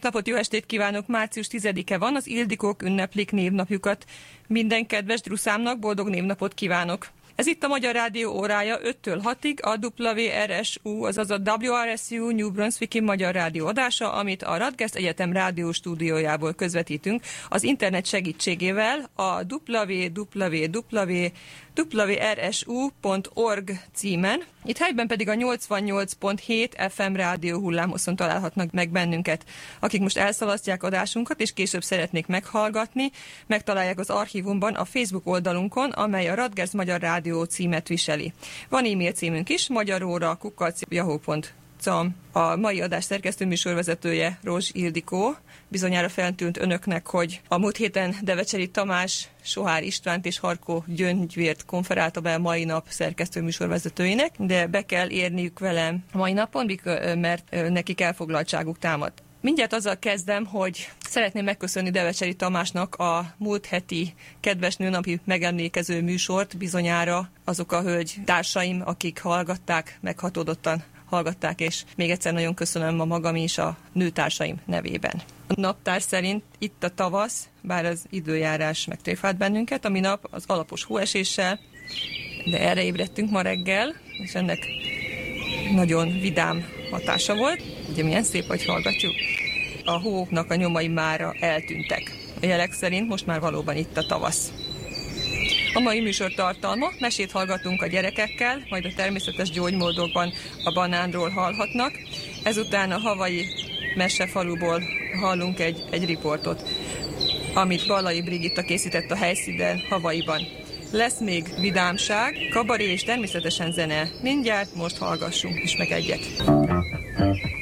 Szép napot, jó estét kívánok! Március 10-e van, az Ildikók ünneplik névnapjukat. Minden kedves druszámnak boldog névnapot kívánok! Ez itt a Magyar Rádió órája 5-től 6-ig, a WRSU, azaz a WRSU New Brunswicki Magyar Rádió adása, amit a Radgest Egyetem rádió stúdiójából közvetítünk, az internet segítségével a www wrsu.org címen. Itt helyben pedig a 88.7 FM rádió hullámoszon találhatnak meg bennünket. Akik most elszalasztják adásunkat, és később szeretnék meghallgatni, megtalálják az archívumban a Facebook oldalunkon, amely a Radgers Magyar Rádió címet viseli. Van e-mail címünk is, magyaróra kukac.yahoo.com a mai adás szerkesztő műsorvezetője Rózs Ildikó. Bizonyára feltűnt önöknek, hogy a múlt héten Devecseri Tamás, Sohár Istvánt és Harkó Gyöngyvért konferálta be a mai nap szerkesztő műsorvezetőinek, de be kell érniük velem mai napon, mert nekik elfoglaltságuk támad. Mindjárt azzal kezdem, hogy szeretném megköszönni Devecseri Tamásnak a múlt heti kedves nőnapi megemlékező műsort, bizonyára azok a hölgy társaim, akik hallgatták, meghatódottan hallgatták, és még egyszer nagyon köszönöm a magam és a nőtársaim nevében. A naptár szerint itt a tavasz, bár az időjárás megtréfált bennünket, ami nap az alapos hóeséssel, de erre ébredtünk ma reggel, és ennek nagyon vidám hatása volt. Ugye milyen szép, hogy hallgatjuk. A hóknak a nyomai mára eltűntek. A jelek szerint most már valóban itt a tavasz. A mai műsor tartalma, mesét hallgatunk a gyerekekkel, majd a természetes gyógymódokban a banánról hallhatnak. Ezután a havai mesefaluból hallunk egy, egy riportot, amit Balai Brigitta készített a helyszínen Havaiban. Lesz még vidámság, kabaré és természetesen zene. Mindjárt most hallgassunk is meg egyet. nap alatt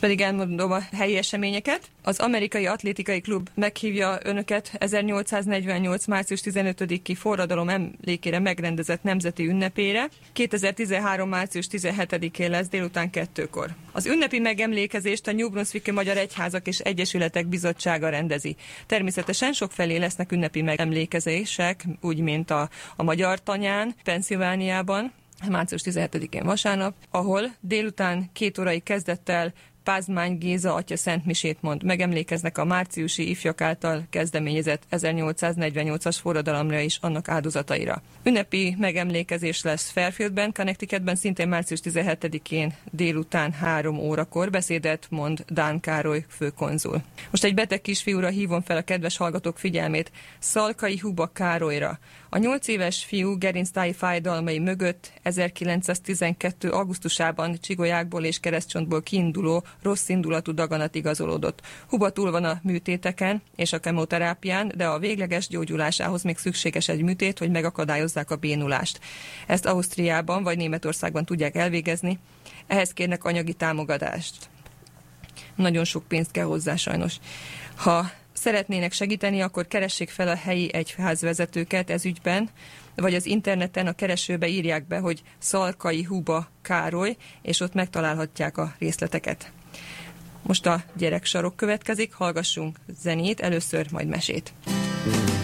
Most pedig elmondom a helyi eseményeket. Az Amerikai Atlétikai Klub meghívja önöket 1848. március 15-i forradalom emlékére megrendezett nemzeti ünnepére. 2013. március 17-én lesz délután kettőkor. Az ünnepi megemlékezést a New Brunswicki Magyar Egyházak és Egyesületek Bizottsága rendezi. Természetesen sok felé lesznek ünnepi megemlékezések, úgy mint a, a Magyar Tanyán, Pennsylvániában, március 17-én vasárnap, ahol délután két órai kezdettel Pázmány Géza atya Szent Misét mond. Megemlékeznek a márciusi ifjak által kezdeményezett 1848-as forradalomra és annak áldozataira. Ünnepi megemlékezés lesz Fairfieldben, Connecticutben szintén március 17-én délután 3 órakor beszédet mond Dán Károly főkonzul. Most egy beteg kisfiúra hívom fel a kedves hallgatók figyelmét, Szalkai Huba Károlyra. A nyolc éves fiú gerinctáji fájdalmai mögött 1912. augusztusában csigolyákból és keresztcsontból kiinduló rossz indulatú daganat igazolódott. Huba túl van a műtéteken és a kemoterápián, de a végleges gyógyulásához még szükséges egy műtét, hogy megakadályozzák a bénulást. Ezt Ausztriában vagy Németországban tudják elvégezni, ehhez kérnek anyagi támogatást. Nagyon sok pénzt kell hozzá sajnos. Ha szeretnének segíteni, akkor keressék fel a helyi egyházvezetőket ez ügyben, vagy az interneten a keresőbe írják be, hogy Szalkai Huba Károly, és ott megtalálhatják a részleteket. Most a gyereksarok következik, hallgassunk zenét, először majd mesét. A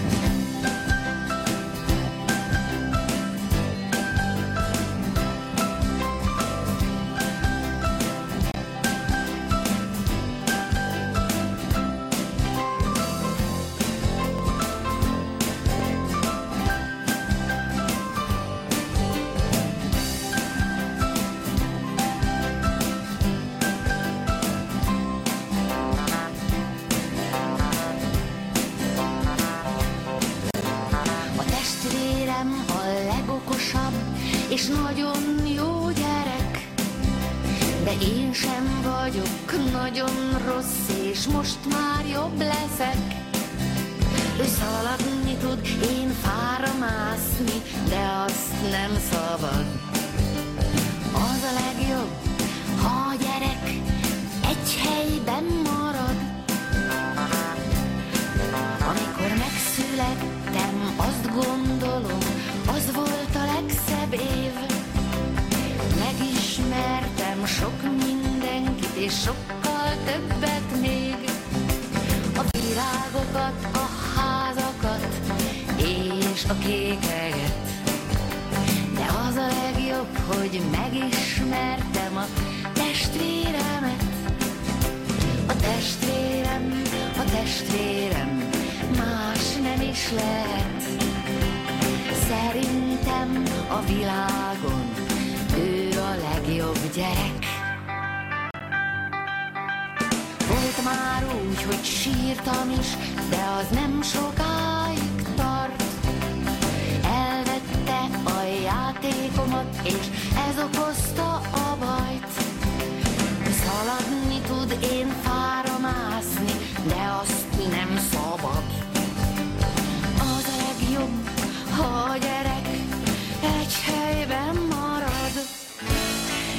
hogy megismertem a testvéremet. A testvérem, a testvérem, más nem is lehet. Szerintem a világon ő a legjobb gyerek. Volt már úgy, hogy sírtam is, de az nem sokáig tart. Elvette a játékomat, és helyben marad.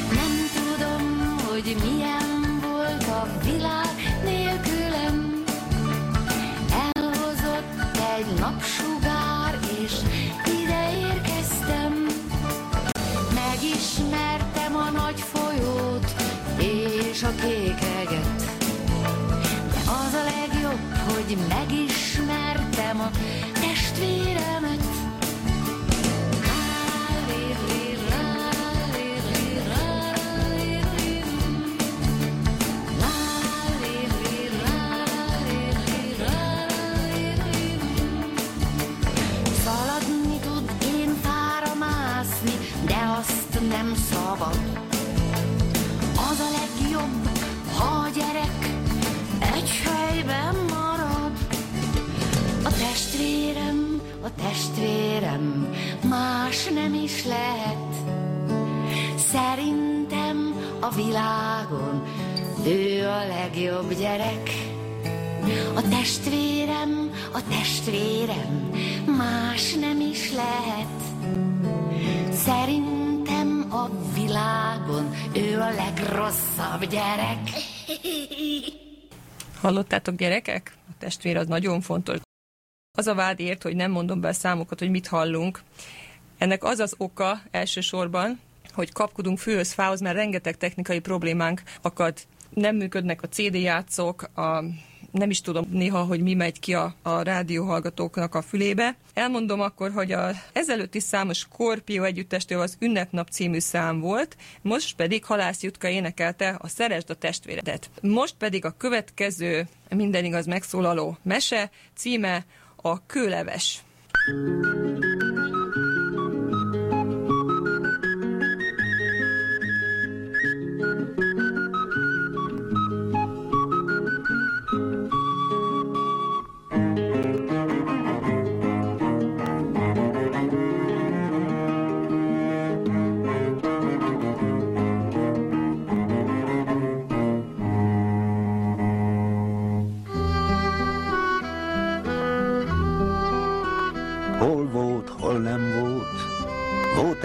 Nem tudom, hogy milyen volt a világ nélkülem. Elhozott egy napsugár, és ide érkeztem. Megismertem a nagy folyót és a kékeget. De az a legjobb, hogy megismertem a testvéremet. Szabad. Az a legjobb, ha a gyerek egy helyben marad. A testvérem, a testvérem, más nem is lehet. Szerintem a világon ő a legjobb gyerek. A testvérem, a testvérem, más nem is lehet. Szerintem a világon ő a legrosszabb gyerek. Hallottátok gyerekek? A testvér az nagyon fontos. Az a vád ért, hogy nem mondom be a számokat, hogy mit hallunk. Ennek az az oka elsősorban, hogy kapkodunk főhöz, fához, mert rengeteg technikai problémánk akad. Nem működnek a CD játszók, a, nem is tudom néha, hogy mi megy ki a, a rádióhallgatóknak a fülébe. Elmondom akkor, hogy a ezelőtti számos Scorpio együttestől az Ünnepnap című szám volt, most pedig Halász Jutka énekelte a Szeresd a testvéredet. Most pedig a következő minden igaz megszólaló mese címe a Kőleves. Hol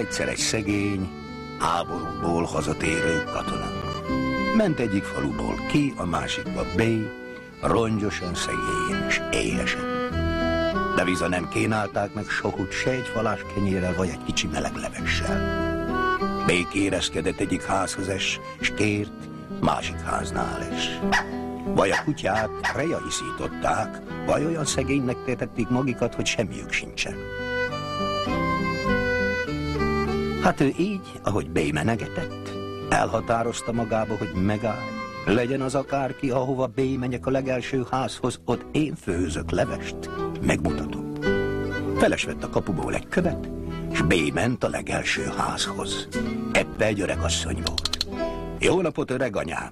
egyszer egy szegény, háborúból hazatérő katona. Ment egyik faluból ki, a másikba B, rongyosan szegény és éhesen. De viza nem kénálták meg sohut se egy falás kenyérrel, vagy egy kicsi meleg levessel. B kérezkedett egyik házhoz es, és kért másik háznál is. Vagy a kutyát reja iszították, vagy olyan szegénynek tétették magukat, hogy semmiük sincsen. Hát ő így, ahogy B menegetett, elhatározta magába, hogy megáll. Legyen az akárki, ahova B menjek a legelső házhoz, ott én főzök levest, megmutatom. Feles vett a kapuból egy követ, és B ment a legelső házhoz. Ebbe egy öreg asszony volt. Jó napot, öreg anyám!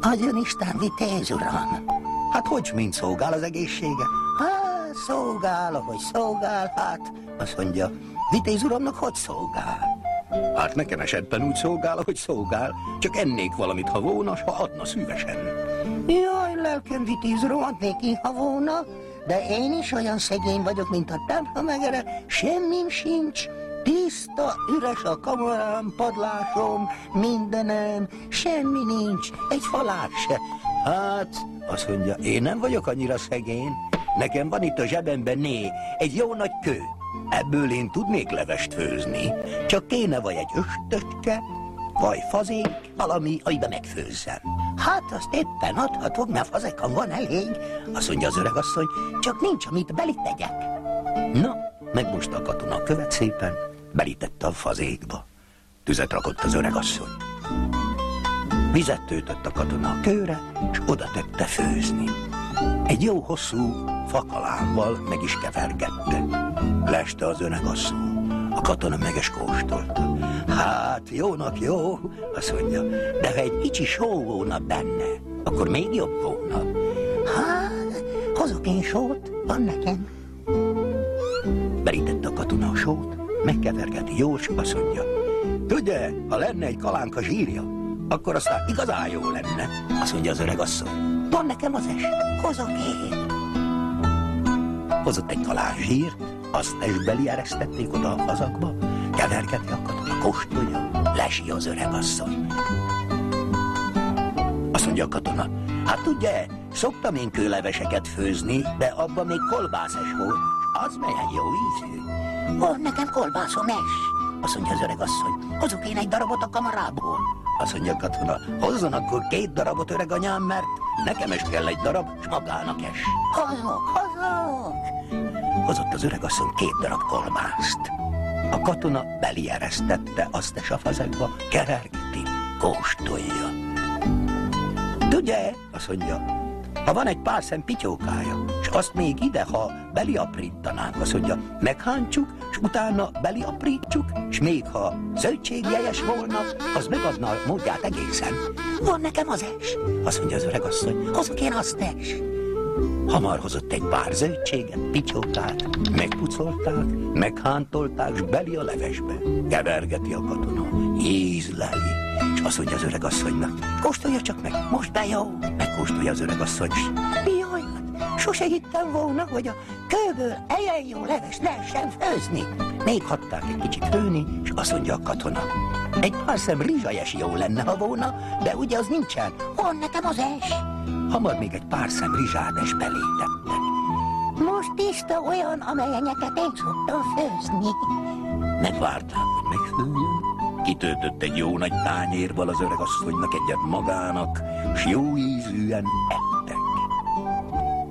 Adjon Isten vitéz, uram! Hát hogy mint szolgál az egészsége? Hát, szolgál, ahogy szolgál, hát, azt mondja, vitéz uramnak hogy szolgál? Hát nekem esetben úgy szolgál, ahogy szolgál, csak ennék valamit, ha volna, ha adna szívesen. Jaj, lelkem, vitéz uram, adnék én, ha volna, de én is olyan szegény vagyok, mint a tempomegere, semmim sincs, Tiszta, üres a kamarám, padlásom, mindenem, semmi nincs, egy falát se. Hát, azt mondja, én nem vagyok annyira szegény. Nekem van itt a zsebemben né, egy jó nagy kő. Ebből én tudnék levest főzni. Csak kéne vagy egy östöcske, vagy fazék, valami, amiben megfőzzem. Hát azt éppen adhatok, mert fazekam van elég. Azt mondja az öregasszony, csak nincs, amit belitegyek. Na, megmosta a katona a követ szépen, belitette a fazékba. Tüzet rakott az öregasszony. Vizet töltött a katona a kőre, és oda tette főzni. Egy jó hosszú fakalámmal meg is kevergette. Leste az öregasszony. A katona meges kóstolta. Hát, jónak jó, azt mondja, de ha egy kicsi só volna benne, akkor még jobb volna. Hát, hozok én sót, van nekem. Berítette a katona a sót, megkevergeti jól, és azt mondja, tudja, ha lenne egy kalánka zsírja, akkor aztán igazán jó lenne. Azt mondja az öreg asszony, van nekem az es, hozok én. Hozott egy kalán zsírt, azt testbeli eresztették oda a fazakba, kevergeti a katona, kóstolja, lesi az öreg asszony. Azt mondja a katona, hát tudja, szoktam én kőleveseket főzni, de abban még kolbászes volt, az melyen jó ízű. Van nekem kolbászom es. Azt mondja az öreg asszony, hozok én egy darabot a kamarából. Azt mondja a katona, hozzon akkor két darabot, öreg anyám, mert nekem is kell egy darab, s magának es. Hozok, hozok. Hozott az öreg asszony két darab kolbászt. A katona belieresztette azt a safazekba, kevergeti, kóstolja. Tudja, azt mondja, ha van egy pár szem pityókája, és azt még ide, ha beliaprítanánk, azt mondja, meghántsuk, utána beliaprítsuk, és még ha zöldségjeles volna, az megadna a módját egészen. Van nekem az es, azt mondja az öreg asszony, hozok én azt es. Hamar hozott egy pár zöldséget, picsókát, megpucolták, meghántolták, s beli a levesbe. Kevergeti a katona, ízleli, és azt mondja az öreg asszonynak, kóstolja csak meg, most be jó. Megkóstolja az öreg asszony, s jaj, sose hittem volna, hogy a kőből ilyen jó leves lehessen főzni. Még hagyták egy kicsit főni, és azt mondja a katona, egy pár szem rizsajes jó lenne, ha volna, de ugye az nincsen. Van nekem az es. Hamar még egy pár szem rizsát is belétette. Most tiszta olyan, amelyenyeket én szoktam főzni. Megvárták, hogy megfőjön. Kitöltött egy jó nagy tányérval az öreg asszonynak egyet magának, s jó ízűen ettek.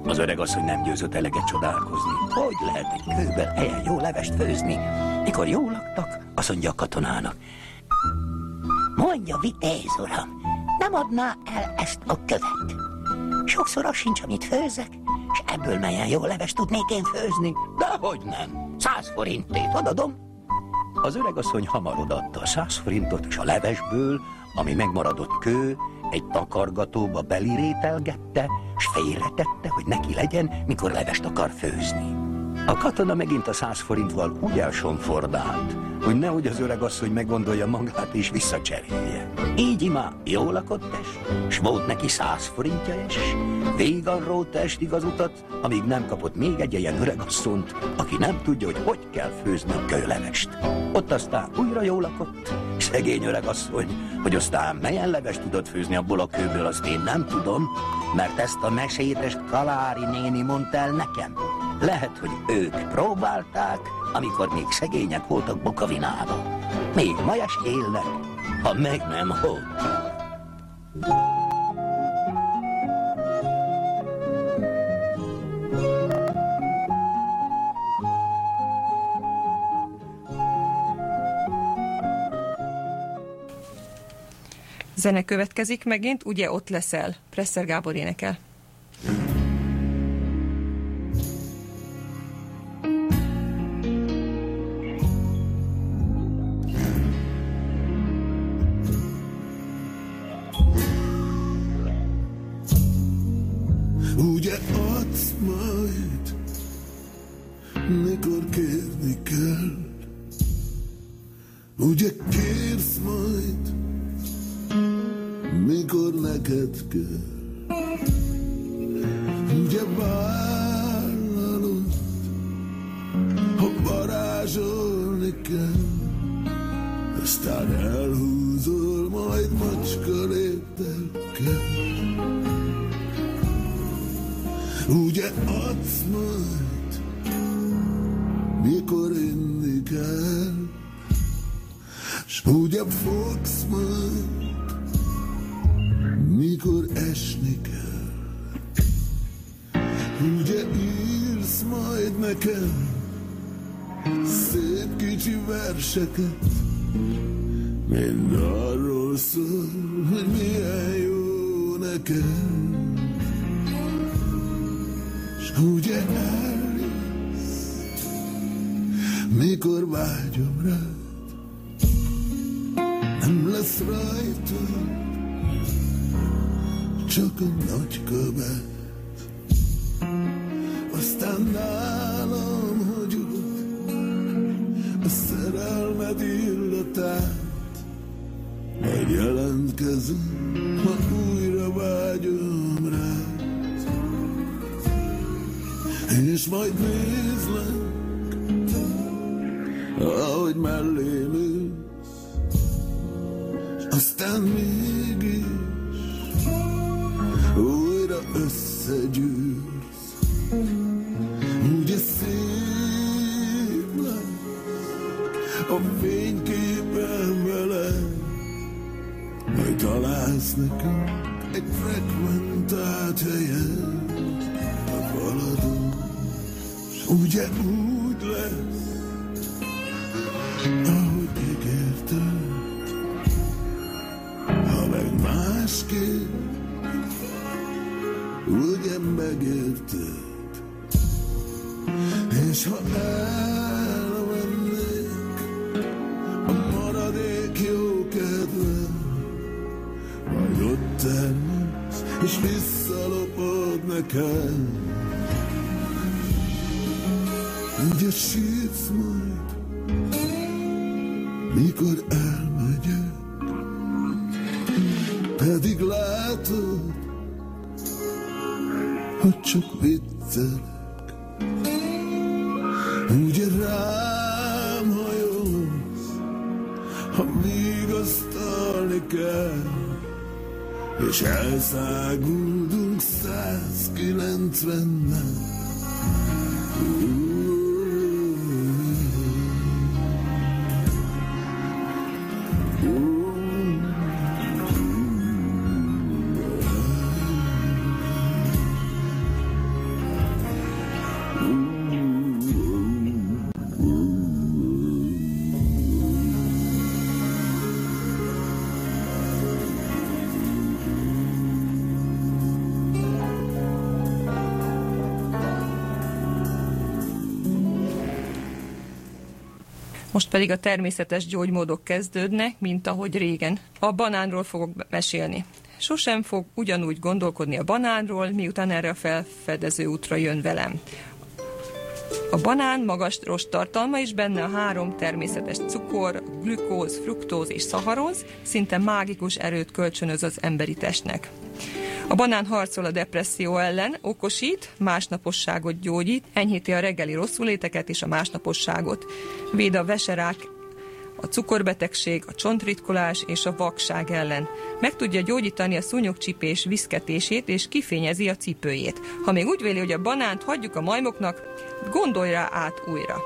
Az öreg asszony nem győzött eleget csodálkozni. Hogy lehet egy kőben ilyen jó levest főzni? Mikor jól laktak, azt mondja a katonának. Mondja, vitéz uram, nem adná el ezt a követ? Sokszor az sincs, amit főzek, és ebből melyen jó levest tudnék én főzni. Dehogy nem, száz forintét odadom. Az öreg asszony hamar odaadta a száz forintot, és a levesből, ami megmaradott kő, egy takargatóba belirételgette, s félretette, hogy neki legyen, mikor levest akar főzni. A katona megint a száz forintval úgy elsonfordált, hogy nehogy az öreg asszony meggondolja magát és visszacserélje. Így imá jól lakott es, s volt neki száz forintja es, végan róta estig az utat, amíg nem kapott még egy ilyen öreg asszont, aki nem tudja, hogy hogy kell főzni a kőlevest. Ott aztán újra jól lakott, szegény öreg asszony, hogy aztán melyen levest tudott főzni abból a kőből, azt én nem tudom, mert ezt a mesétes Kalári néni mondta el nekem. Lehet, hogy ők próbálták, amikor még szegények voltak Bukavinában. Még ma élnek, ha meg nem hogy. Zene következik megint, ugye ott leszel. Presser Gábor énekel. Szerelmed illatát, majd jelentkezem, ha újra vágyom rád. És majd nézlek, ahogy mellém ülsz, aztán mégis Most pedig a természetes gyógymódok kezdődnek, mint ahogy régen. A banánról fogok mesélni. Sosem fog ugyanúgy gondolkodni a banánról, miután erre a felfedező útra jön velem. A banán magas rost tartalma is benne a három természetes cukor, glükóz, fruktóz és szaharoz, szinte mágikus erőt kölcsönöz az emberi testnek. A banán harcol a depresszió ellen, okosít, másnaposságot gyógyít, enyhíti a reggeli rosszuléteket és a másnaposságot. Véd a veserák, a cukorbetegség, a csontritkolás és a vakság ellen. Meg tudja gyógyítani a szúnyogcsipés viszketését és kifényezi a cipőjét. Ha még úgy véli, hogy a banánt hagyjuk a majmoknak, gondolj rá át újra.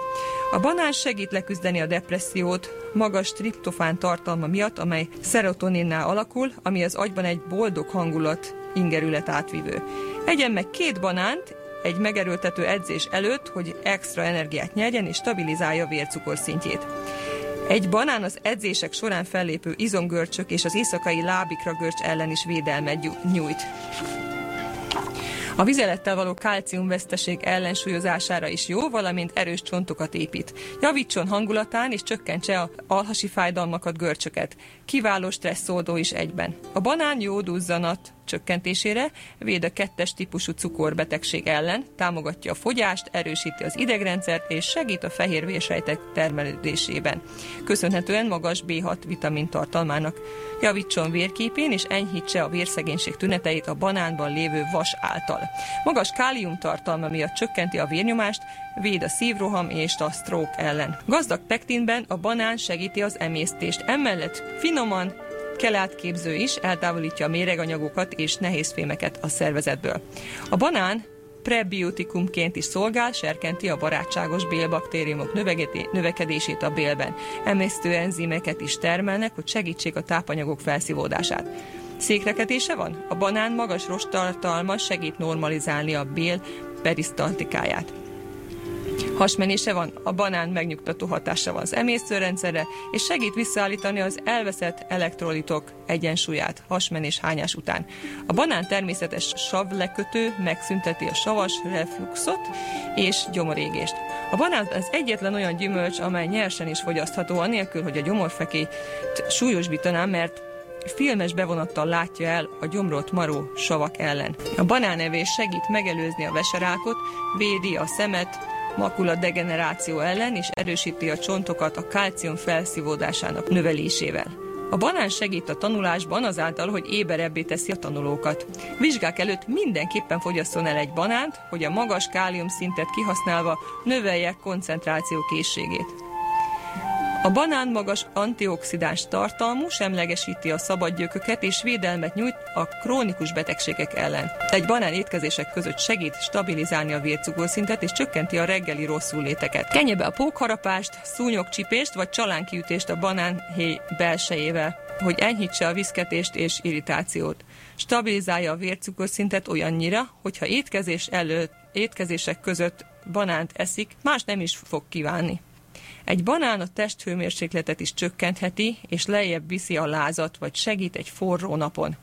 A banán segít leküzdeni a depressziót, magas triptofán tartalma miatt, amely szerotoninnál alakul, ami az agyban egy boldog hangulat ingerület átvivő. Egyen meg két banánt egy megerőltető edzés előtt, hogy extra energiát nyerjen és stabilizálja a vércukor szintjét. Egy banán az edzések során fellépő izomgörcsök és az éjszakai lábikra görcs ellen is védelmet nyújt. A vizelettel való kálciumveszteség ellensúlyozására is jó, valamint erős csontokat épít. Javítson hangulatán és csökkentse a alhasi fájdalmakat, görcsöket. Kiváló stresszoldó is egyben. A banán jó duzzanat csökkentésére, véd a kettes típusú cukorbetegség ellen, támogatja a fogyást, erősíti az idegrendszert és segít a fehérvérsejtek termelődésében. Köszönhetően magas B6 vitamin tartalmának. Javítson vérképén és enyhítse a vérszegénység tüneteit a banánban lévő vas által. Magas kálium tartalma miatt csökkenti a vérnyomást, véd a szívroham és a stroke ellen. Gazdag pektinben a banán segíti az emésztést, emellett finoman, kelátképző is, eltávolítja a méreganyagokat és nehézfémeket a szervezetből. A banán prebiotikumként is szolgál, serkenti a barátságos bélbaktériumok növekedését a bélben. Emésztő enzimeket is termelnek, hogy segítsék a tápanyagok felszívódását. Székrekedése van? A banán magas rostartalma segít normalizálni a bél perisztaltikáját. Hasmenése van, a banán megnyugtató hatása van az emésztőrendszerre, és segít visszaállítani az elveszett elektrolitok egyensúlyát hasmenés hányás után. A banán természetes savlekötő megszünteti a savas refluxot és gyomorégést. A banán az egyetlen olyan gyümölcs, amely nyersen is fogyasztható, anélkül, hogy a gyomorfekét súlyosbítaná, mert filmes bevonattal látja el a gyomrot maró savak ellen. A banánevés segít megelőzni a veserákot, védi a szemet, makula degeneráció ellen és erősíti a csontokat a kálcium felszívódásának növelésével. A banán segít a tanulásban azáltal, hogy éberebbé teszi a tanulókat. Vizsgák előtt mindenképpen fogyasszon el egy banánt, hogy a magas kálium szintet kihasználva növelje koncentráció készségét. A banán magas antioxidáns tartalmú, semlegesíti a szabad gyököket és védelmet nyújt a krónikus betegségek ellen. Egy banán étkezések között segít stabilizálni a vércukorszintet és csökkenti a reggeli rosszul léteket. Kenje be a pókharapást, szúnyogcsipést vagy csalánkiütést a banánhéj belsejével hogy enyhítse a viszketést és irritációt. Stabilizálja a vércukorszintet olyannyira, hogyha étkezés előtt, étkezések között banánt eszik, más nem is fog kívánni. Egy banán a testhőmérsékletet is csökkentheti, és lejjebb viszi a lázat, vagy segít egy forró napon.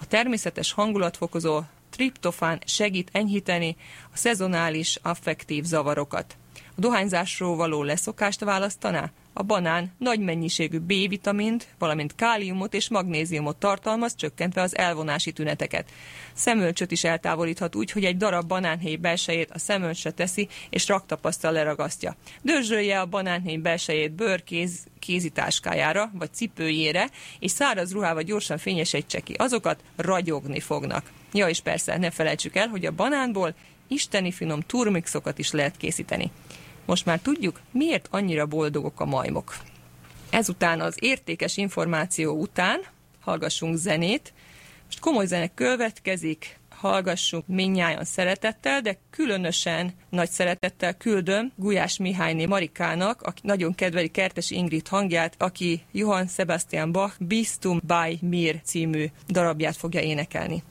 A természetes hangulatfokozó triptofán segít enyhíteni a szezonális affektív zavarokat. A dohányzásról való leszokást választaná? A banán nagy mennyiségű B-vitamint, valamint káliumot és magnéziumot tartalmaz, csökkentve az elvonási tüneteket. Szemölcsöt is eltávolíthat úgy, hogy egy darab banánhéj belsejét a szemölcsre teszi, és raktapasztal leragasztja. Dörzsölje a banánhéj belsejét bőrkéz kézitáskájára, vagy cipőjére, és száraz ruhával gyorsan fényesítse ki. Azokat ragyogni fognak. Ja, és persze, ne felejtsük el, hogy a banánból isteni finom turmixokat is lehet készíteni. Most már tudjuk, miért annyira boldogok a majmok. Ezután az értékes információ után hallgassunk zenét. Most komoly zene következik, hallgassunk minnyáján szeretettel, de különösen nagy szeretettel küldöm Gulyás Mihályné Marikának, aki nagyon kedveli Kertes Ingrid hangját, aki Johann Sebastian Bach Bistum by Mir című darabját fogja énekelni.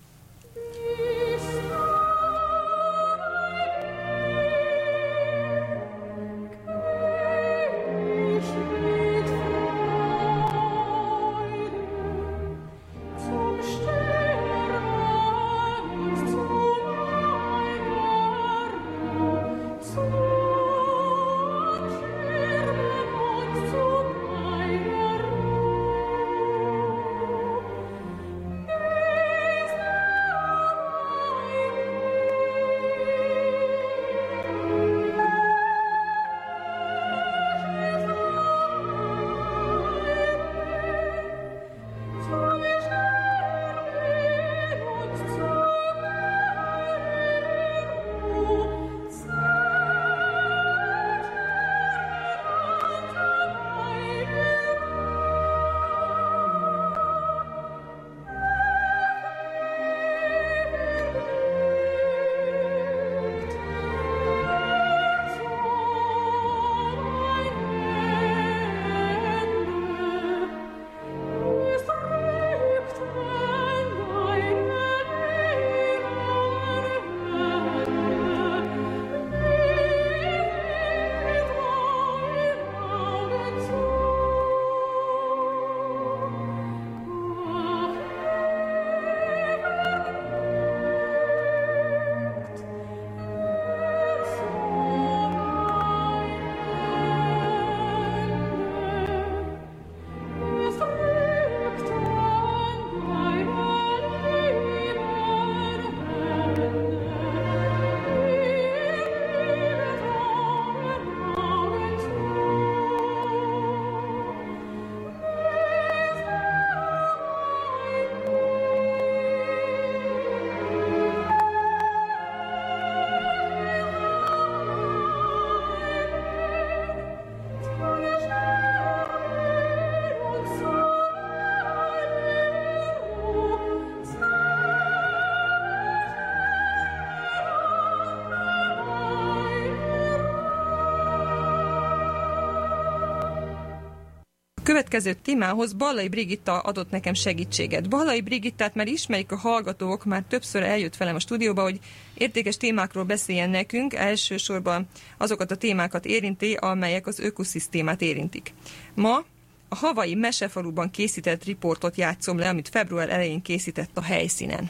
Következő témához Ballai Brigitta adott nekem segítséget. Ballai Brigittát már ismerik a hallgatók, már többször eljött velem a stúdióba, hogy értékes témákról beszéljen nekünk, elsősorban azokat a témákat érinti, amelyek az ökoszisztémát érintik. Ma a havai mesefaluban készített riportot játszom le, amit február elején készített a helyszínen.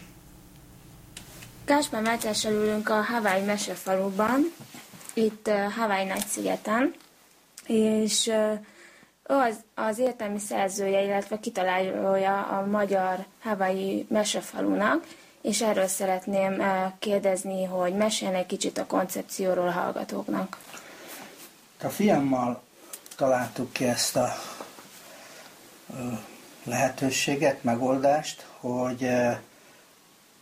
Gáspár Mátyással ülünk a Hawaii mesefaluban, itt uh, Hawaii nagy szigeten, és uh, Ő az, az értelmi szerzője, illetve kitalálója a magyar havai mesefalunak, és erről szeretném eh, kérdezni, hogy meséljen egy kicsit a koncepcióról a hallgatóknak. A fiammal találtuk ki ezt a lehetőséget, megoldást, hogy ö,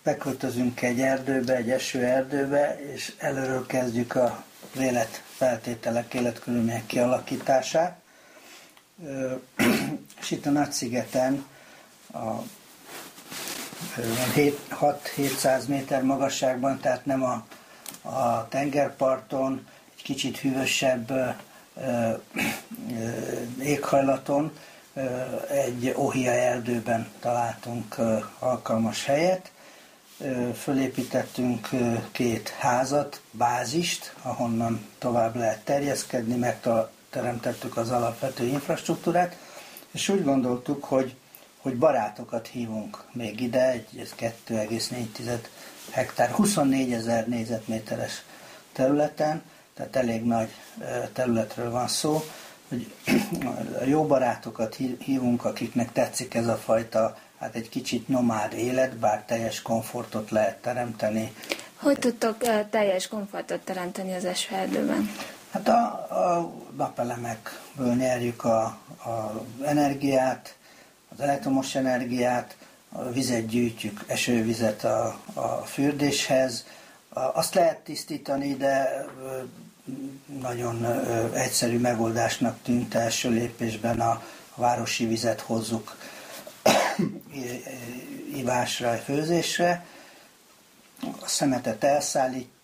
beköltözünk egy erdőbe, egy esőerdőbe, és előről kezdjük a élet feltételek, életkörülmények kialakítását. És itt a Nagy-szigeten a 6-700 méter magasságban, tehát nem a, a tengerparton, egy kicsit hűvösebb éghajlaton, egy ohia erdőben találtunk alkalmas helyet. Fölépítettünk két házat, bázist, ahonnan tovább lehet terjeszkedni, megteremtettük az alapvető infrastruktúrát, és úgy gondoltuk, hogy hogy barátokat hívunk még ide, egy ez 2,4 hektár, 24 ezer négyzetméteres területen, tehát elég nagy területről van szó, hogy a jó barátokat hí- hívunk, akiknek tetszik ez a fajta, hát egy kicsit nomád élet, bár teljes komfortot lehet teremteni. Hogy tudtok teljes komfortot teremteni az esőerdőben? Hát a, a napelemekből nyerjük a, a energiát, az elektromos energiát, a vizet gyűjtjük, esővizet a, a fürdéshez. Azt lehet tisztítani, de nagyon egyszerű megoldásnak tűnt első lépésben a városi vizet hozzuk ivásra, főzésre. A szemetet elszállítjuk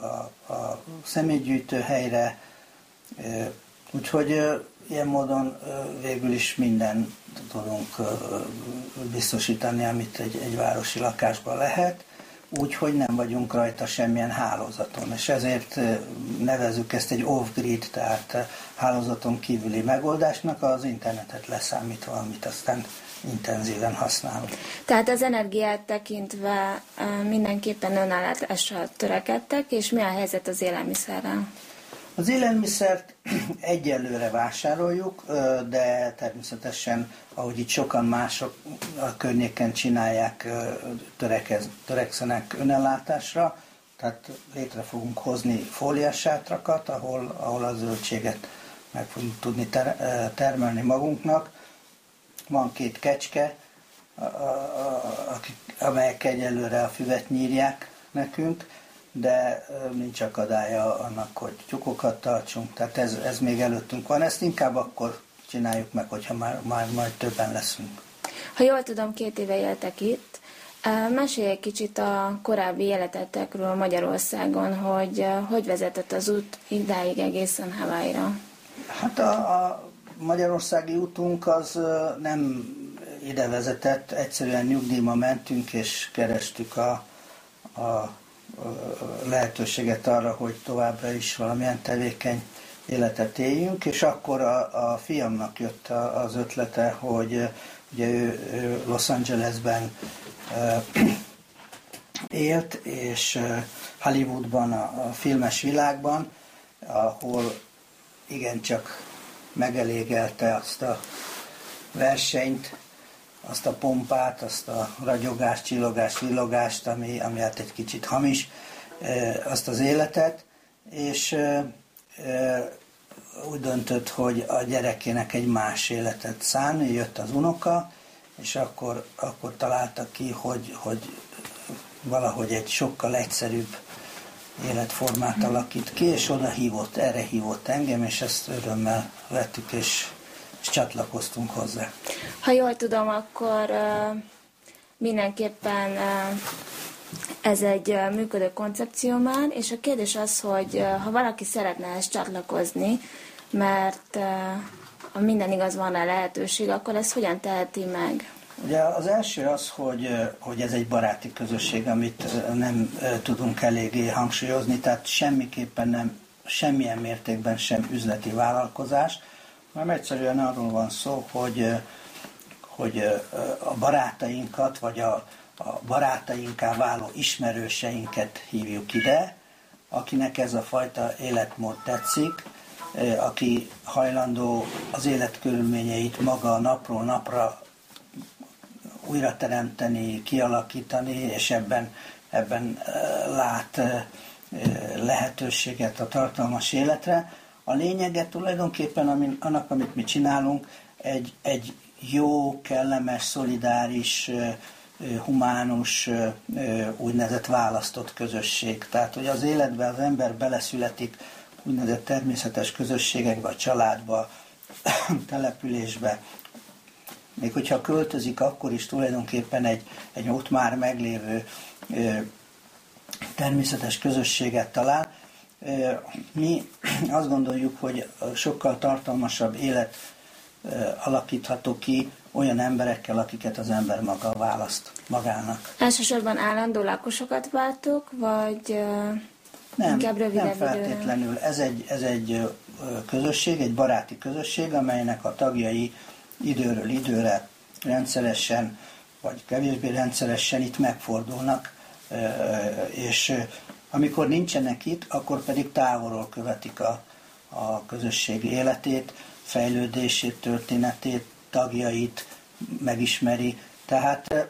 a, a személygyűjtő helyre, úgyhogy ilyen módon végül is minden tudunk biztosítani, amit egy, egy városi lakásban lehet, úgy, hogy nem vagyunk rajta semmilyen hálózaton, és ezért ö, nevezzük ezt egy off-grid, tehát hálózaton kívüli megoldásnak, az internetet leszámítva, amit aztán intenzíven használunk. Tehát az energiát tekintve mindenképpen önállátásra törekedtek, és mi a helyzet az élelmiszerrel? Az élelmiszert egyelőre vásároljuk, de természetesen, ahogy itt sokan mások a környéken csinálják, törekez, törekszenek önellátásra, tehát létre fogunk hozni fóliás sátrakat, ahol, ahol a zöldséget meg fogunk tudni ter, termelni magunknak. Van két kecske, a, a, akik, amelyek egyelőre a füvet nyírják nekünk, de nincs akadálya annak, hogy tyúkokat tartsunk, tehát ez, ez még előttünk van. Ezt inkább akkor csináljuk meg, hogyha már, már majd többen leszünk. Ha jól tudom, két éve éltek itt. Mesélj egy kicsit a korábbi életetekről Magyarországon, hogy hogy vezetett az út idáig egészen Hawaii-ra. Hát a, a magyarországi útunk az nem ide vezetett, egyszerűen nyugdíjba mentünk és kerestük a, a, lehetőséget arra, hogy továbbra is valamilyen tevékeny életet éljünk, és akkor a, a fiamnak jött az ötlete, hogy ugye ő, ő Los Angelesben élt, és Hollywoodban, a, a filmes világban, ahol igencsak megelégelte azt a versenyt, azt a pompát, azt a ragyogást, csillogást, villogást, ami, ami hát egy kicsit hamis, azt az életet, és úgy döntött, hogy a gyerekének egy más életet szán, jött az unoka, és akkor, akkor találta ki, hogy, hogy valahogy egy sokkal egyszerűbb életformát alakít ki, és oda hívott, erre hívott engem, és ezt örömmel vettük, és, és csatlakoztunk hozzá. Ha jól tudom, akkor mindenképpen ez egy működő koncepció már, és a kérdés az, hogy ha valaki szeretne ezt csatlakozni, mert eh, ha minden igaz van rá lehetőség, akkor ezt hogyan teheti meg? Ugye az első az, hogy, hogy ez egy baráti közösség, amit nem tudunk eléggé hangsúlyozni, tehát semmiképpen nem, semmilyen mértékben sem üzleti vállalkozás, hanem egyszerűen arról van szó, hogy, hogy a barátainkat, vagy a, a barátainká váló ismerőseinket hívjuk ide, akinek ez a fajta életmód tetszik, aki hajlandó az életkörülményeit maga napról napra újra teremteni, kialakítani, és ebben, ebben lát lehetőséget a tartalmas életre. A lényege tulajdonképpen amin, annak, amit mi csinálunk, egy, egy jó, kellemes, szolidáris, humánus, úgynevezett választott közösség. Tehát, hogy az életbe az ember beleszületik úgynevezett természetes közösségekbe, a családba, településbe, még hogyha költözik, akkor is tulajdonképpen egy, egy ott már meglévő természetes közösséget talál. Mi azt gondoljuk, hogy sokkal tartalmasabb élet alakítható ki olyan emberekkel, akiket az ember maga választ magának. Elsősorban állandó lakosokat váltok, vagy Nem, inkább nem rövidebb időre? feltétlenül. Ez egy, ez egy közösség, egy baráti közösség, amelynek a tagjai időről időre rendszeresen, vagy kevésbé rendszeresen itt megfordulnak, és amikor nincsenek itt, akkor pedig távolról követik a, a közösség életét, fejlődését, történetét, tagjait megismeri. Tehát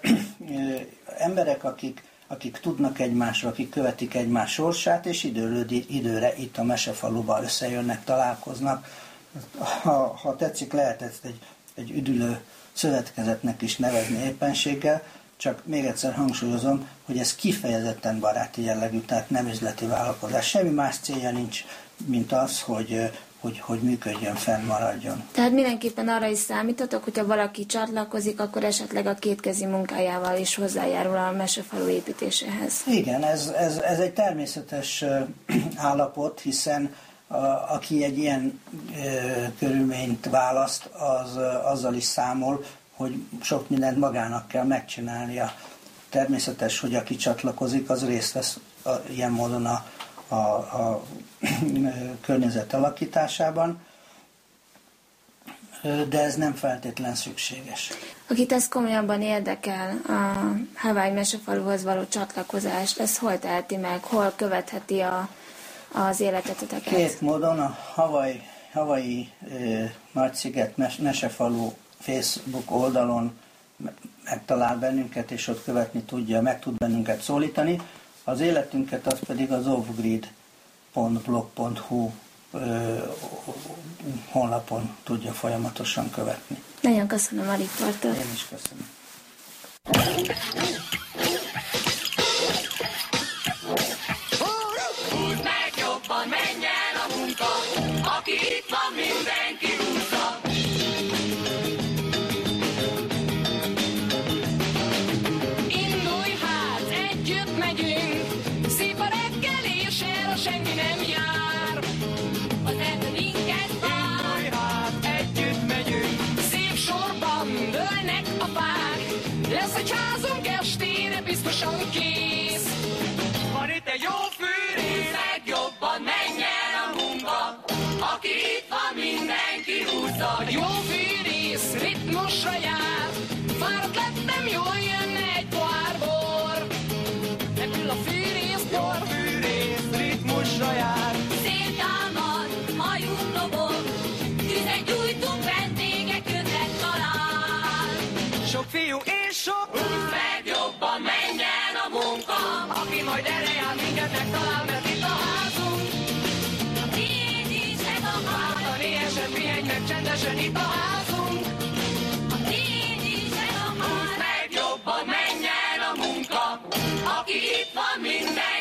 emberek, akik, akik tudnak egymásról, akik követik egymás sorsát, és időről időre itt a mesefaluban összejönnek, találkoznak. Ha, ha tetszik, lehet ezt egy, egy üdülő szövetkezetnek is nevezni éppenséggel, csak még egyszer hangsúlyozom, hogy ez kifejezetten baráti jellegű, tehát nem üzleti vállalkozás. Semmi más célja nincs, mint az, hogy, hogy, hogy működjön, fennmaradjon. Tehát mindenképpen arra is számítatok, hogyha valaki csatlakozik, akkor esetleg a kétkezi munkájával is hozzájárul a mesefalu építéséhez. Igen, ez, ez, ez egy természetes állapot, hiszen a, aki egy ilyen ö, körülményt választ, az azzal is számol, hogy sok mindent magának kell megcsinálnia. Természetes, hogy aki csatlakozik, az részt vesz a, ilyen módon a, a, a környezet alakításában, de ez nem feltétlen szükséges. Akit ez komolyabban érdekel, a Hawaii mesefaluhoz való csatlakozást, ez hol teheti meg, hol követheti a, az életeteteket? Két módon a Hawaii, Hawaii ö, Nagysziget Mes- Mesefalu Facebook oldalon me- megtalál bennünket, és ott követni tudja, meg tud bennünket szólítani. Az életünket az pedig az offgrid.blog.hu ö, honlapon tudja folyamatosan követni. Nagyon köszönöm a riportot. Én is köszönöm. Aki itt van, mindenki húzza. Majd erre jár, minket megtalál, mert itt a házunk. A tiéd is ez a ház A pihenj meg csendesen itt a házunk. A tiéd is a ház Húzd meg jobban, menjen a munka. Aki itt van, mindenki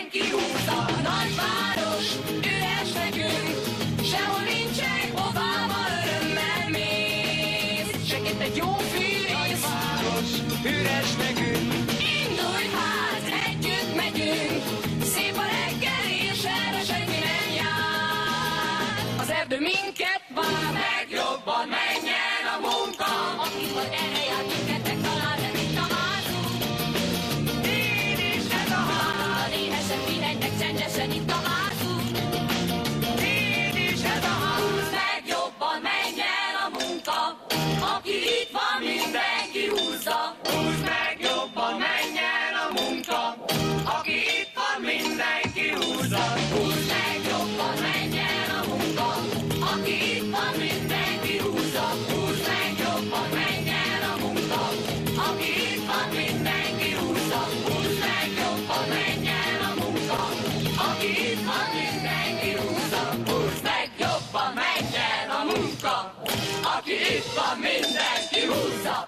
van, mindenki húzza!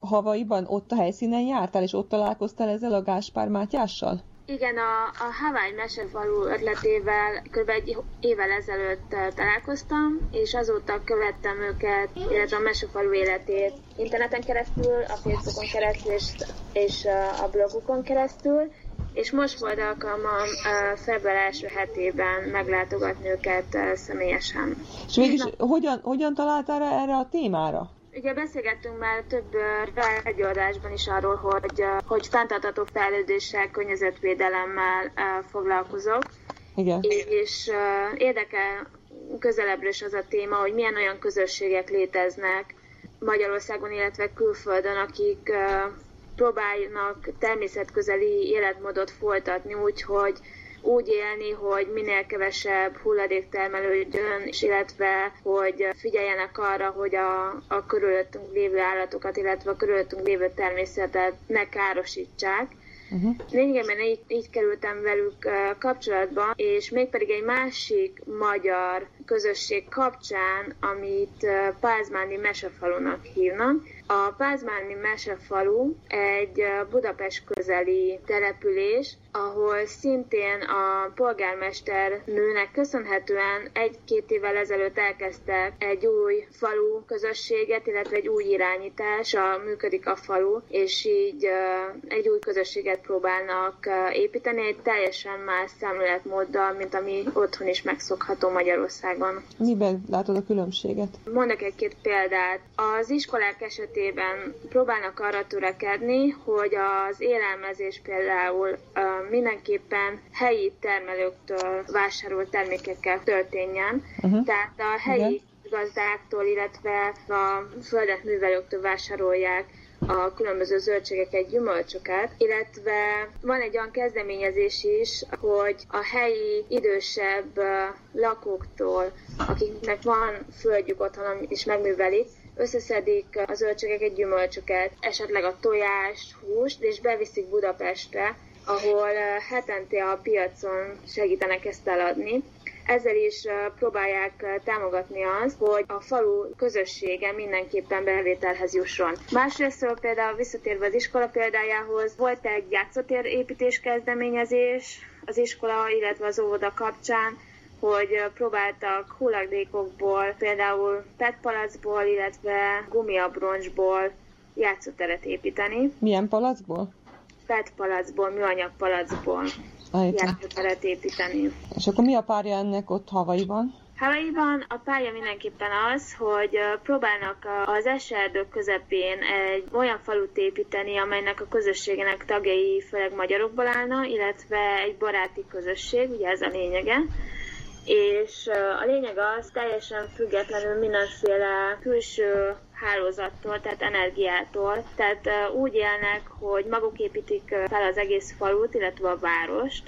Havaiban ott a helyszínen jártál, és ott találkoztál ezzel a Gáspár Mátyással? Igen, a, a Hawaii Mesefalu ötletével kb. egy évvel ezelőtt találkoztam, és azóta követtem őket, illetve a Mesefalu életét interneten keresztül, a Facebookon keresztül és, és a blogukon keresztül, és most volt alkalmam február első hetében meglátogatni őket személyesen. És mégis hogyan, hogyan találtál erre a témára? Ugye beszélgettünk már több rádióadásban is arról, hogy, hogy fenntartató fejlődéssel, környezetvédelemmel foglalkozok. Igen. És érdekel közelebbről is az a téma, hogy milyen olyan közösségek léteznek Magyarországon, illetve külföldön, akik próbálnak természetközeli életmódot folytatni úgy, hogy úgy élni, hogy minél kevesebb hulladék termelődjön, és illetve, hogy figyeljenek arra, hogy a, a körülöttünk lévő állatokat, illetve a körülöttünk lévő természetet ne károsítsák. Uh-huh. Lényegében így, így kerültem velük kapcsolatba, és mégpedig egy másik magyar közösség kapcsán, amit Pázmáni Mesefalunak hívnak. A Pázmáni Mesefalu egy Budapest közeli település, ahol szintén a polgármester nőnek köszönhetően egy-két évvel ezelőtt elkezdtek egy új falu közösséget, illetve egy új irányítás, a, működik a falu, és így egy új közösséget próbálnak építeni, egy teljesen más szemléletmóddal, mint ami otthon is megszokható Magyarországon. Miben látod a különbséget? Mondok egy-két példát. Az iskolák esetében próbálnak arra törekedni, hogy az élelmezés például mindenképpen helyi termelőktől vásárolt termékekkel történjen. Uh-huh. Tehát a helyi Igen. gazdáktól, illetve a földet művelőktől vásárolják a különböző zöldségeket, gyümölcsöket, illetve van egy olyan kezdeményezés is, hogy a helyi idősebb lakóktól, akiknek van földjük otthon, és megművelik, összeszedik a zöldségeket, gyümölcsöket, esetleg a tojást, húst, és beviszik Budapestre, ahol hetente a piacon segítenek ezt eladni. Ezzel is próbálják támogatni azt, hogy a falu közössége mindenképpen bevételhez jusson. Másrészt például visszatérve az iskola példájához, volt egy játszótér építés kezdeményezés az iskola, illetve az óvoda kapcsán, hogy próbáltak hulladékokból, például petpalacból, illetve gumiabroncsból játszóteret építeni. Milyen palacból? PET palacból, műanyag palacból játszóteret építeni. És akkor mi a párja ennek ott Havaiban? Havaiban a pálya mindenképpen az, hogy próbálnak az eserdők közepén egy olyan falut építeni, amelynek a közösségének tagjai főleg magyarokból állna, illetve egy baráti közösség, ugye ez a lényege. És a lényeg az teljesen függetlenül mindenféle külső hálózattól, tehát energiától. Tehát úgy élnek, hogy maguk építik fel az egész falut, illetve a várost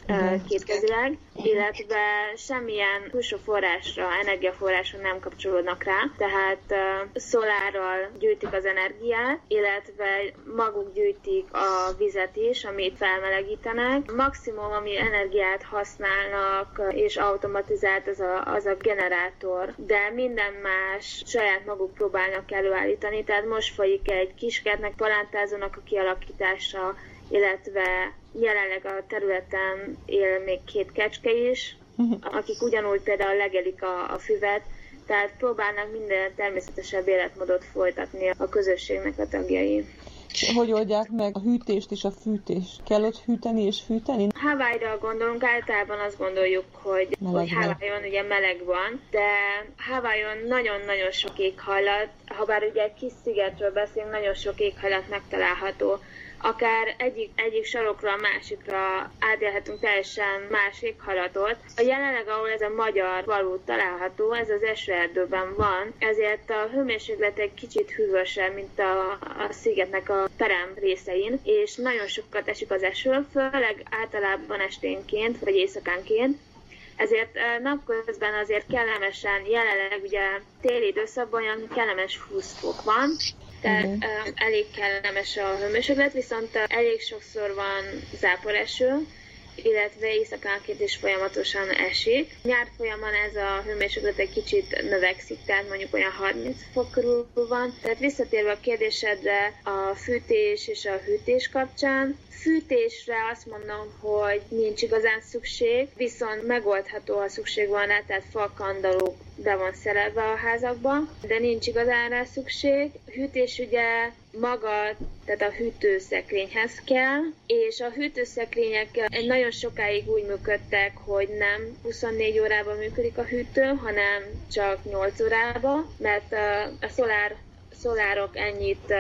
kétkezileg, illetve semmilyen külső forrásra, energiaforrásra nem kapcsolódnak rá, tehát szolárral gyűjtik az energiát, illetve maguk gyűjtik a vizet is, amit felmelegítenek. Maximum, ami energiát használnak, és automatizált az a, az a generátor, de minden más saját maguk próbálnak előállítani előállítani, tehát most folyik egy kiskertnek, palántázónak a kialakítása, illetve jelenleg a területen él még két kecske is, akik ugyanúgy például legelik a, a füvet, tehát próbálnak minden természetesebb életmódot folytatni a közösségnek a tagjai. Hogy oldják meg a hűtést és a fűtést? Kell ott hűteni és fűteni? Hawaii-ra gondolunk, általában azt gondoljuk, hogy, hogy Hawaii-on ugye meleg van, de Hawaii-on nagyon-nagyon sok éghajlat, ha bár ugye egy kis szigetről beszélünk, nagyon sok éghajlat megtalálható akár egyik, egyik sarokra a másikra átélhetünk teljesen más éghajlatot. A jelenleg, ahol ez a magyar való található, ez az esőerdőben van, ezért a hőmérséklet egy kicsit hűvösebb, mint a, a szigetnek a perem részein, és nagyon sokat esik az eső, főleg általában esténként, vagy éjszakánként, ezért napközben azért kellemesen, jelenleg ugye téli időszakban olyan kellemes 20 fok van, tehát uh-huh. elég kellemes a hőmérséklet, viszont elég sokszor van záporeső, illetve éjszakánként is folyamatosan esik. Nyár folyamán ez a hőmérséklet egy kicsit növekszik, tehát mondjuk olyan 30 fok körül van. Tehát visszatérve a kérdésedre a fűtés és a hűtés kapcsán, fűtésre azt mondom, hogy nincs igazán szükség, viszont megoldható, ha szükség van rá, tehát falkandaló be van szerelve a házakban, de nincs igazán rá szükség. Hűtés ugye maga, tehát a hűtőszekrényhez kell, és a hűtőszekrények nagyon sokáig úgy működtek, hogy nem 24 órában működik a hűtő, hanem csak 8 órában, mert a szolár, szolárok ennyit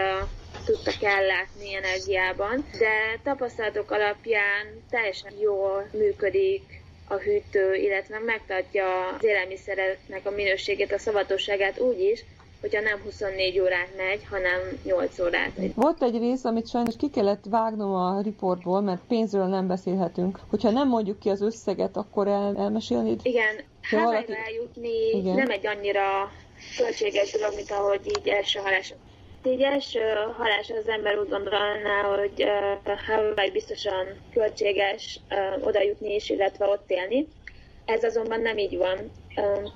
tudtak ellátni energiában, de tapasztalatok alapján teljesen jól működik a hűtő, illetve megtartja az élelmiszereknek a minőségét, a szavatosságát úgy is, hogyha nem 24 órát megy, hanem 8 órát. Volt egy rész, amit sajnos ki kellett vágnom a riportból, mert pénzről nem beszélhetünk. Hogyha nem mondjuk ki az összeget, akkor el, elmesélnéd? Igen, Hawaii valaki... eljutni Igen. nem egy annyira költséges dolog, mint ahogy így első halásra így első halás az ember úgy gondolná, hogy uh, Hawaii biztosan költséges uh, oda jutni is, illetve ott élni. Ez azonban nem így van. Uh,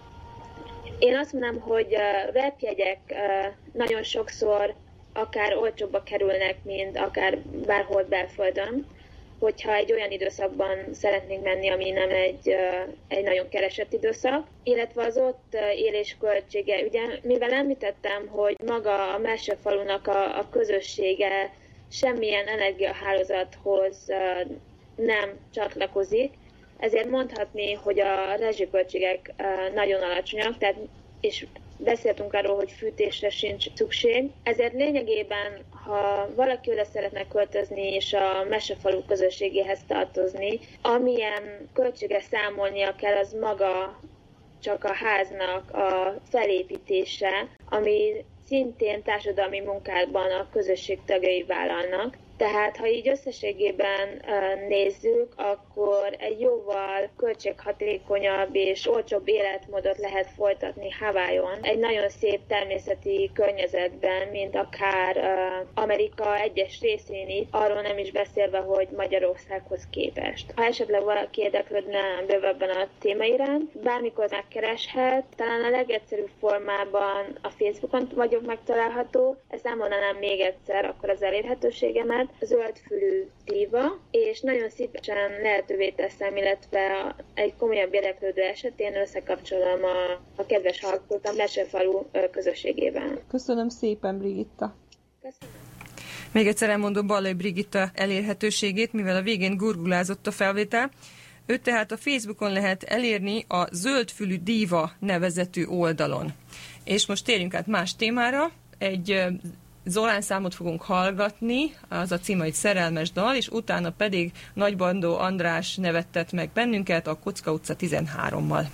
én azt mondom, hogy webjegyek nagyon sokszor akár olcsóbbak kerülnek, mint akár bárhol belföldön hogyha egy olyan időszakban szeretnénk menni, ami nem egy, egy nagyon keresett időszak, illetve az ott élés költsége. Ugye, mivel említettem, hogy maga a mesefalunak a, a közössége semmilyen energiahálózathoz nem csatlakozik, ezért mondhatni, hogy a rezsiköltségek nagyon alacsonyak, tehát és beszéltünk arról, hogy fűtésre sincs szükség. Ezért lényegében, ha valaki oda szeretne költözni és a mesefalu közösségéhez tartozni, amilyen költsége számolnia kell, az maga csak a háznak a felépítése, ami szintén társadalmi munkában a közösség tagjai vállalnak. Tehát, ha így összességében nézzük, akkor egy jóval költséghatékonyabb és olcsóbb életmódot lehet folytatni Hawaiion. Egy nagyon szép természeti környezetben, mint akár Amerika egyes részén itt, arról nem is beszélve, hogy Magyarországhoz képest. Ha esetleg valaki érdeklődne bővebben a téma iránt, bármikor megkereshet, talán a legegyszerűbb formában a Facebookon vagyok megtalálható. Ezt elmondanám még egyszer, akkor az elérhetőségemet zöldfülű diva, és nagyon szívesen lehetővé teszem, illetve egy komolyabb érdeklődő esetén összekapcsolom a, a kedves hallgatót a Mesefalu közösségében. Köszönöm szépen, Brigitta! Köszönöm. Még egyszer elmondom Ballai Brigitta elérhetőségét, mivel a végén gurgulázott a felvétel. Őt tehát a Facebookon lehet elérni a Zöldfülű Diva nevezetű oldalon. És most térjünk át más témára. Egy Zolán számot fogunk hallgatni, az a címe, hogy Szerelmes dal, és utána pedig Nagybandó András nevettet meg bennünket a Kocka utca 13-mal.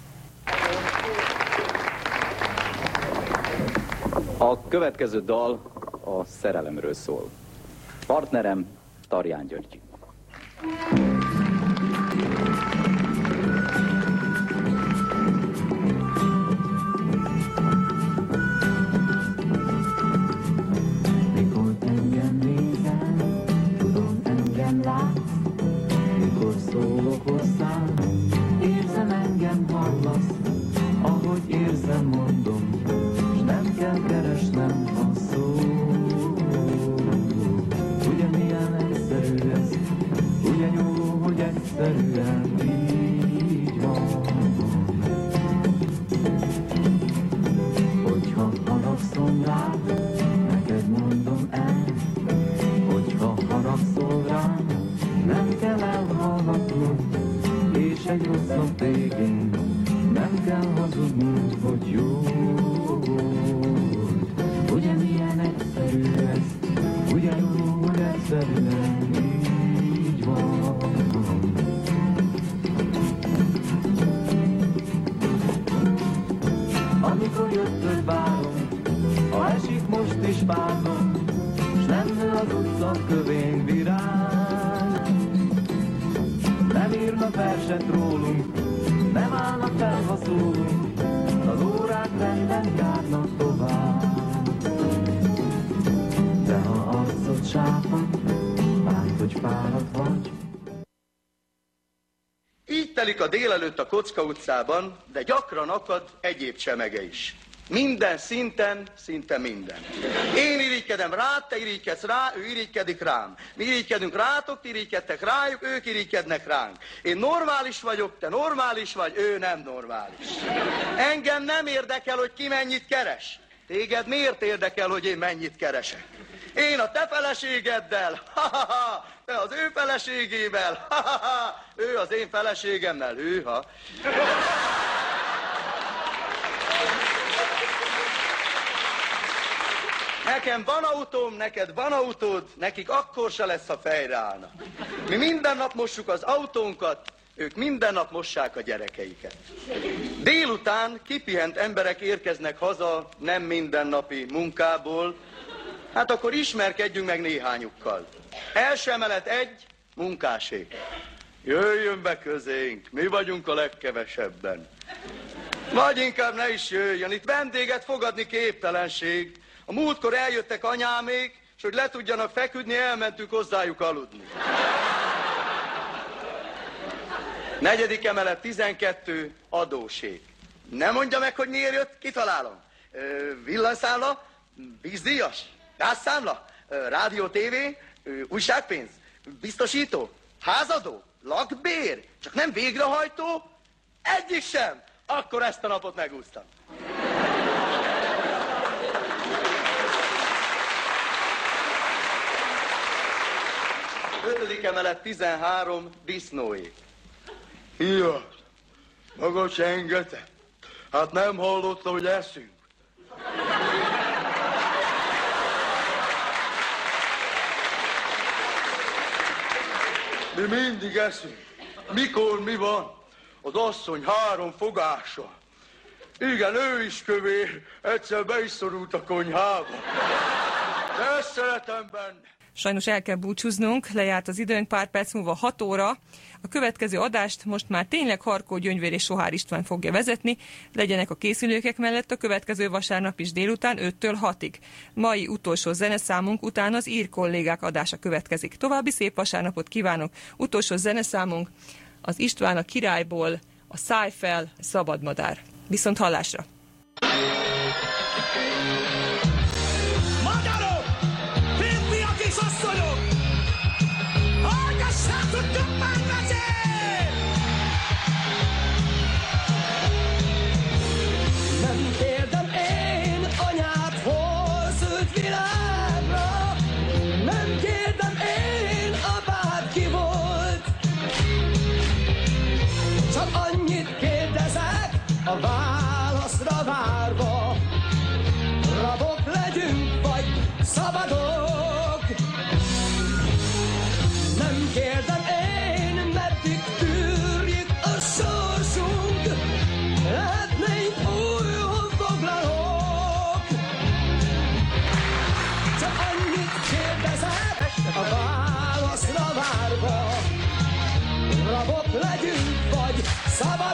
A következő dal a szerelemről szól. Partnerem Tarján György. hozzám, érzem engem hallasz, ahogy érzem mondom, s nem kell keresnem a szó. Ugye milyen egyszerű ez, ugye jó, hogy egyszerű, egy rosszabb végén, nem kell hazudnod, hogy jó volt. Ugye milyen egyszerű ez, ugye jó, hogy egyszerűen így van. Amikor jöttöd várom, ha esik most is bánom, s nem az utca kövén virág írnak verset rólunk, nem állnak fel, ha szólunk, az órák rendben járnak tovább. De ha arcod sápat, lát, hogy fáradt vagy. Így telik a délelőtt a Kocka utcában, de gyakran akad egyéb csemege is. Minden szinten, szinte minden. Én irigykedem rá, te irigykedsz rá, ő irigykedik rám. Mi irigykedünk rátok, ti irigykedtek rájuk, ők irigykednek ránk. Én normális vagyok, te normális vagy, ő nem normális. Engem nem érdekel, hogy ki mennyit keres. Téged miért érdekel, hogy én mennyit keresek? Én a te feleségeddel, ha-ha-ha, te az ő feleségével, ha-ha-ha, ő az én feleségemmel, hűha. Nekem van autóm, neked van autód, nekik akkor se lesz, ha fejre állnak. Mi minden nap mossuk az autónkat, ők minden nap mossák a gyerekeiket. Délután kipihent emberek érkeznek haza nem mindennapi munkából, hát akkor ismerkedjünk meg néhányukkal. Első emelet egy, munkásé. Jöjjön be közénk, mi vagyunk a legkevesebben. Vagy inkább ne is jöjjön, itt vendéget fogadni képtelenség. A múltkor eljöttek anyámék, és hogy le tudjanak feküdni, elmentünk hozzájuk aludni. Negyedik emelet 12, adóség. Nem mondja meg, hogy miért jött, kitalálom. Villanyszámla, vízdíjas, gázszámla, rádió, tévé, újságpénz, biztosító, házadó, lakbér, csak nem végrehajtó, egyik sem. Akkor ezt a napot megúsztam. Ötödik emelet 13, disznóé. Hia, maga csengete. Hát nem hallotta, hogy eszünk. Mi mindig eszünk. Mikor mi van? Az asszony három fogása. Igen, ő is kövér, egyszer be is szorult a konyhába. De ezt szeretem benne. Sajnos el kell búcsúznunk, lejárt az időnk pár perc múlva 6 óra. A következő adást most már tényleg Harkó Gyöngyvér és Sohár István fogja vezetni. Legyenek a készülőkek mellett a következő vasárnap is délután 5-től 6-ig. Mai utolsó zeneszámunk után az ír kollégák adása következik. További szép vasárnapot kívánok. Utolsó zeneszámunk az István a királyból, a Szájfel, Szabadmadár. Viszont hallásra! legyünk, vagy szabad.